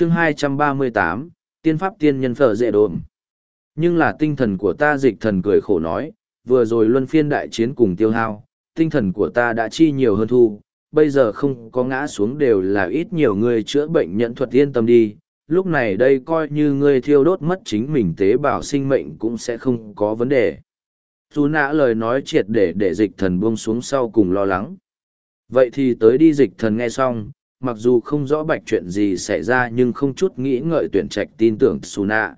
chương 238, tiên pháp tiên nhân phở dễ đồn. Nhưng là tinh thần của ta dịch thần cười khổ nói, vừa rồi luân phiên đại chiến cùng tiêu hao, tinh thần của ta đã chi nhiều hơn thu, bây giờ không có ngã xuống đều là ít nhiều người chữa bệnh nhận thuật yên tâm đi, lúc này đây coi như ngươi thiêu đốt mất chính mình tế bào sinh mệnh cũng sẽ không có vấn đề. Thu nã lời nói triệt để để dịch thần buông xuống sau cùng lo lắng. Vậy thì tới đi dịch thần nghe xong, mặc dù không rõ bạch chuyện gì xảy ra nhưng không chút nghĩ ngợi tuyển trạch tin tưởng xù nạ.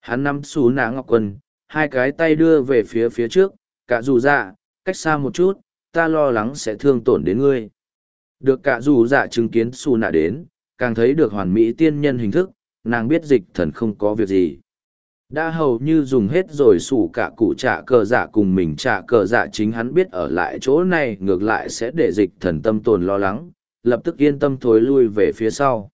Hắn nắm xù nạ ngọc quân, hai cái tay đưa về phía phía trước, cả dù dạ, cách xa một chút, ta lo lắng sẽ thương tổn đến ngươi. Được cả dù dạ chứng kiến xù nạ đến, càng thấy được hoàn mỹ tiên nhân hình thức, nàng biết dịch thần không có việc gì. Đã hầu như dùng hết rồi sủ cả cụ trả cờ dạ cùng mình trả cờ dạ chính hắn biết ở lại chỗ này ngược lại sẽ để dịch thần tâm tồn lo lắng, lập tức yên tâm thối lui về phía sau.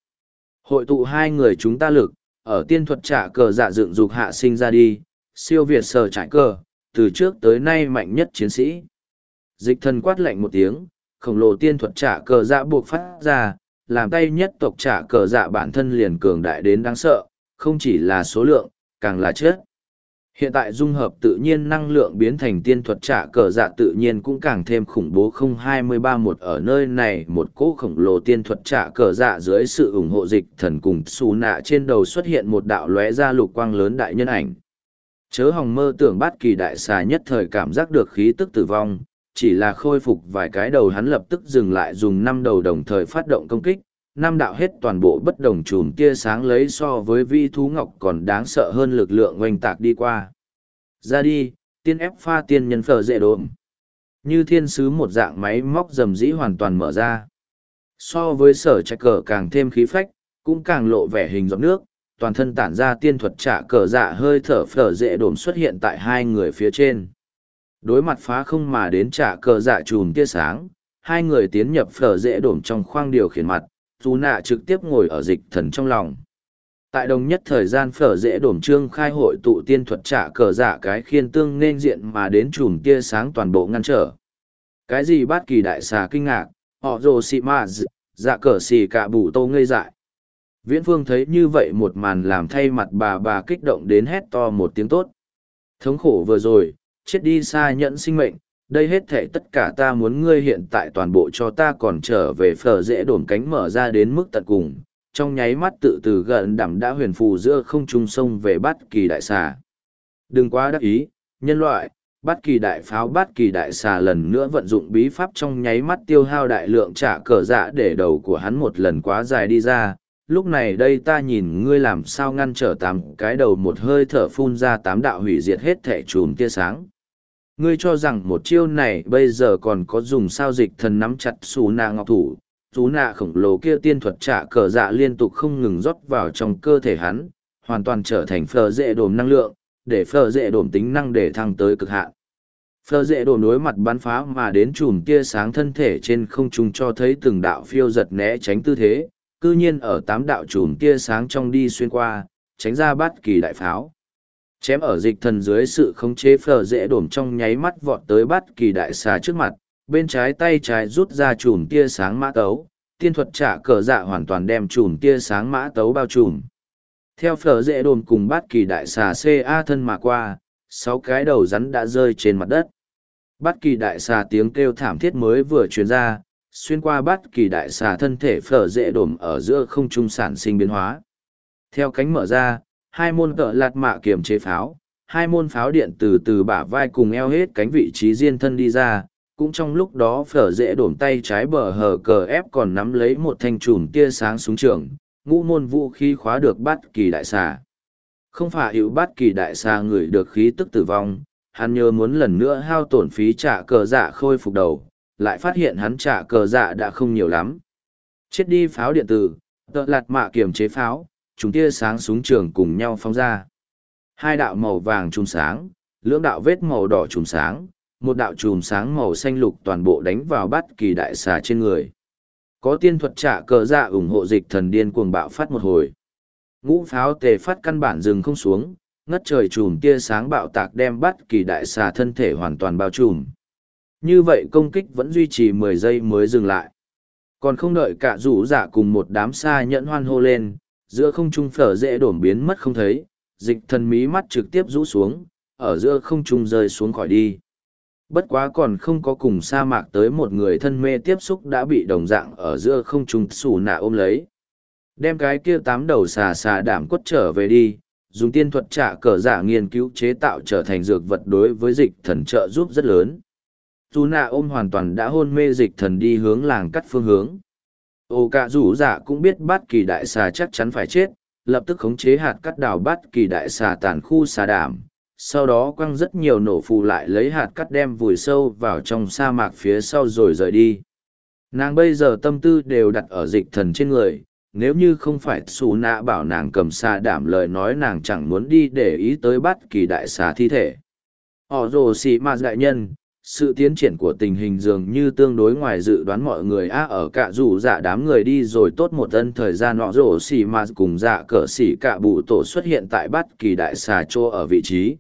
Hội tụ hai người chúng ta lực, ở tiên thuật trả cờ dạ dựng dục hạ sinh ra đi, siêu việt sở trải cờ, từ trước tới nay mạnh nhất chiến sĩ. Dịch thần quát lạnh một tiếng, khổng lồ tiên thuật trả cờ dạ buộc phát ra, làm tay nhất tộc trả cờ dạ bản thân liền cường đại đến đáng sợ, không chỉ là số lượng, càng là chết. Hiện tại dung hợp tự nhiên năng lượng biến thành tiên thuật trả cờ dạ tự nhiên cũng càng thêm khủng bố không hai mươi ba một ở nơi này một cỗ khổng lồ tiên thuật trả cờ dạ dưới sự ủng hộ dịch thần cùng xù nạ trên đầu xuất hiện một đạo lóe ra lục quang lớn đại nhân ảnh. Chớ hòng mơ tưởng bát kỳ đại xà nhất thời cảm giác được khí tức tử vong, chỉ là khôi phục vài cái đầu hắn lập tức dừng lại dùng năm đầu đồng thời phát động công kích, năm đạo hết toàn bộ bất đồng chùm tia sáng lấy so với vi thú ngọc còn đáng sợ hơn lực lượng oanh tạc đi qua. Ra đi, tiên ép pha tiên nhân phở dễ độm. Như thiên sứ một dạng máy móc dầm dĩ hoàn toàn mở ra. So với sở trạch cờ càng thêm khí phách, cũng càng lộ vẻ hình giọt nước, toàn thân tản ra tiên thuật trả cờ dạ hơi thở phở dễ đổm xuất hiện tại hai người phía trên. Đối mặt phá không mà đến trả cờ dạ chùm tia sáng, hai người tiến nhập phở dễ đổm trong khoang điều khiển mặt, dù nạ trực tiếp ngồi ở dịch thần trong lòng. Tại đồng nhất thời gian phở dễ đổm trương khai hội tụ tiên thuật trả cờ giả cái khiên tương nên diện mà đến chùm tia sáng toàn bộ ngăn trở. Cái gì bát kỳ đại xà kinh ngạc, họ rồ xị ma dạ cờ xì cả bù tô ngây dại. Viễn phương thấy như vậy một màn làm thay mặt bà bà kích động đến hét to một tiếng tốt. Thống khổ vừa rồi, chết đi xa nhẫn sinh mệnh, đây hết thể tất cả ta muốn ngươi hiện tại toàn bộ cho ta còn trở về phở dễ đổn cánh mở ra đến mức tận cùng, trong nháy mắt tự từ gần đảm đã huyền phù giữa không trung sông về bát kỳ đại xà. Đừng quá đắc ý, nhân loại, bát kỳ đại pháo bát kỳ đại xà lần nữa vận dụng bí pháp trong nháy mắt tiêu hao đại lượng trả cờ dạ để đầu của hắn một lần quá dài đi ra. Lúc này đây ta nhìn ngươi làm sao ngăn trở tám cái đầu một hơi thở phun ra tám đạo hủy diệt hết thẻ chùm tia sáng ngươi cho rằng một chiêu này bây giờ còn có dùng sao dịch thần nắm chặt xù nạ ngọc thủ, xù nạ khổng lồ kia tiên thuật trả cờ dạ liên tục không ngừng rót vào trong cơ thể hắn, hoàn toàn trở thành phờ dễ đồm năng lượng, để phờ dễ đồm tính năng để thăng tới cực hạn. Phờ dễ đồm đối mặt bắn phá mà đến chùm tia sáng thân thể trên không trung cho thấy từng đạo phiêu giật né tránh tư thế c ư nhiên ở tám đạo chùm tia sáng trong đi xuyên qua, tránh ra bát kỳ đại pháo chém ở dịch thần dưới sự khống chế phở dễ đổm trong nháy mắt vọt tới bắt kỳ đại xà trước mặt, bên trái tay trái rút ra chùm tia sáng mã tấu, tiên thuật trả cờ dạ hoàn toàn đem chùm tia sáng mã tấu bao trùm. Theo phở dễ đồn cùng bát kỳ đại xà ca thân mà qua, sáu cái đầu rắn đã rơi trên mặt đất. Bát kỳ đại xà tiếng kêu thảm thiết mới vừa truyền ra, xuyên qua bát kỳ đại xà thân thể phở dễ đồn ở giữa không trung sản sinh biến hóa. Theo cánh mở ra hai môn cỡ lạt mạ kiềm chế pháo, hai môn pháo điện từ từ bả vai cùng eo hết cánh vị trí riêng thân đi ra, cũng trong lúc đó phở dễ đổm tay trái bờ hờ cờ ép còn nắm lấy một thanh chùm tia sáng súng trường, ngũ môn vũ khí khóa được bắt kỳ đại xà. Không phải hữu bắt kỳ đại xà người được khí tức tử vong, hắn nhớ muốn lần nữa hao tổn phí trả cờ dạ khôi phục đầu, lại phát hiện hắn trả cờ dạ đã không nhiều lắm. Chết đi pháo điện tử, tợ lạt mạ kiềm chế pháo, chúng tia sáng súng trường cùng nhau phóng ra. Hai đạo màu vàng chùm sáng, lưỡng đạo vết màu đỏ chùm sáng, một đạo chùm sáng màu xanh lục toàn bộ đánh vào bắt kỳ đại xà trên người. Có tiên thuật trả cờ dạ ủng hộ dịch thần điên cuồng bạo phát một hồi. Ngũ pháo tề phát căn bản dừng không xuống, ngất trời chùm tia sáng bạo tạc đem bắt kỳ đại xà thân thể hoàn toàn bao trùm. Như vậy công kích vẫn duy trì mười giây mới dừng lại. Còn không đợi cả rủ giả cùng một đám xa nhẫn hoan hô lên, giữa không trung phở dễ đổm biến mất không thấy, dịch thần mí mắt trực tiếp rũ xuống, ở giữa không trung rơi xuống khỏi đi. Bất quá còn không có cùng sa mạc tới một người thân mê tiếp xúc đã bị đồng dạng ở giữa không trung xù nạ ôm lấy. Đem cái kia tám đầu xà xà đảm quất trở về đi, dùng tiên thuật trả cờ giả nghiên cứu chế tạo trở thành dược vật đối với dịch thần trợ giúp rất lớn. Dù nạ ôm hoàn toàn đã hôn mê dịch thần đi hướng làng cắt phương hướng. Ô cả rủ dạ cũng biết bát kỳ đại xà chắc chắn phải chết, lập tức khống chế hạt cắt đào bát kỳ đại xà tàn khu xà đảm, sau đó quăng rất nhiều nổ phù lại lấy hạt cắt đem vùi sâu vào trong sa mạc phía sau rồi rời đi. Nàng bây giờ tâm tư đều đặt ở dịch thần trên người, nếu như không phải xù nạ bảo nàng cầm xà đảm lời nói nàng chẳng muốn đi để ý tới bát kỳ đại xà thi thể. Họ rồ xì ma đại nhân, sự tiến triển của tình hình dường như tương đối ngoài dự đoán mọi người a ở cả dù dạ đám người đi rồi tốt một tân thời gian nọ rổ xì mà cùng dạ cỡ xì cả bụ tổ xuất hiện tại bát kỳ đại xà chô ở vị trí.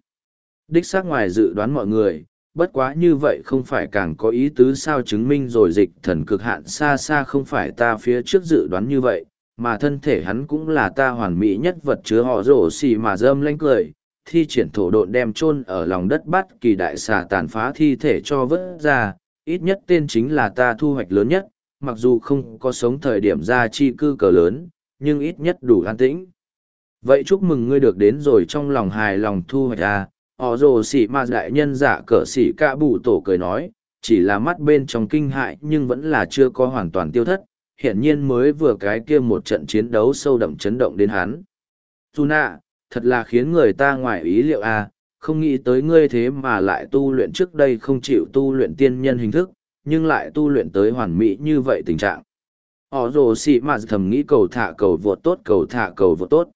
Đích xác ngoài dự đoán mọi người, bất quá như vậy không phải càng có ý tứ sao chứng minh rồi dịch thần cực hạn xa xa không phải ta phía trước dự đoán như vậy, mà thân thể hắn cũng là ta hoàn mỹ nhất vật chứa họ rổ xì mà dâm lanh cười, thi triển thổ độn đem chôn ở lòng đất bắt kỳ đại xà tàn phá thi thể cho vớt ra, ít nhất tên chính là ta thu hoạch lớn nhất, mặc dù không có sống thời điểm ra chi cư cờ lớn, nhưng ít nhất đủ an tĩnh. Vậy chúc mừng ngươi được đến rồi trong lòng hài lòng thu hoạch à, họ rồ xỉ mà đại nhân giả cỡ xỉ ca bụ tổ cười nói, chỉ là mắt bên trong kinh hại nhưng vẫn là chưa có hoàn toàn tiêu thất, hiển nhiên mới vừa cái kia một trận chiến đấu sâu đậm chấn động đến hắn. Tuna, thật là khiến người ta ngoài ý liệu à, không nghĩ tới ngươi thế mà lại tu luyện trước đây không chịu tu luyện tiên nhân hình thức, nhưng lại tu luyện tới hoàn mỹ như vậy tình trạng. Họ rồ xì mà thầm nghĩ cầu thả cầu vượt tốt cầu thả cầu vượt tốt.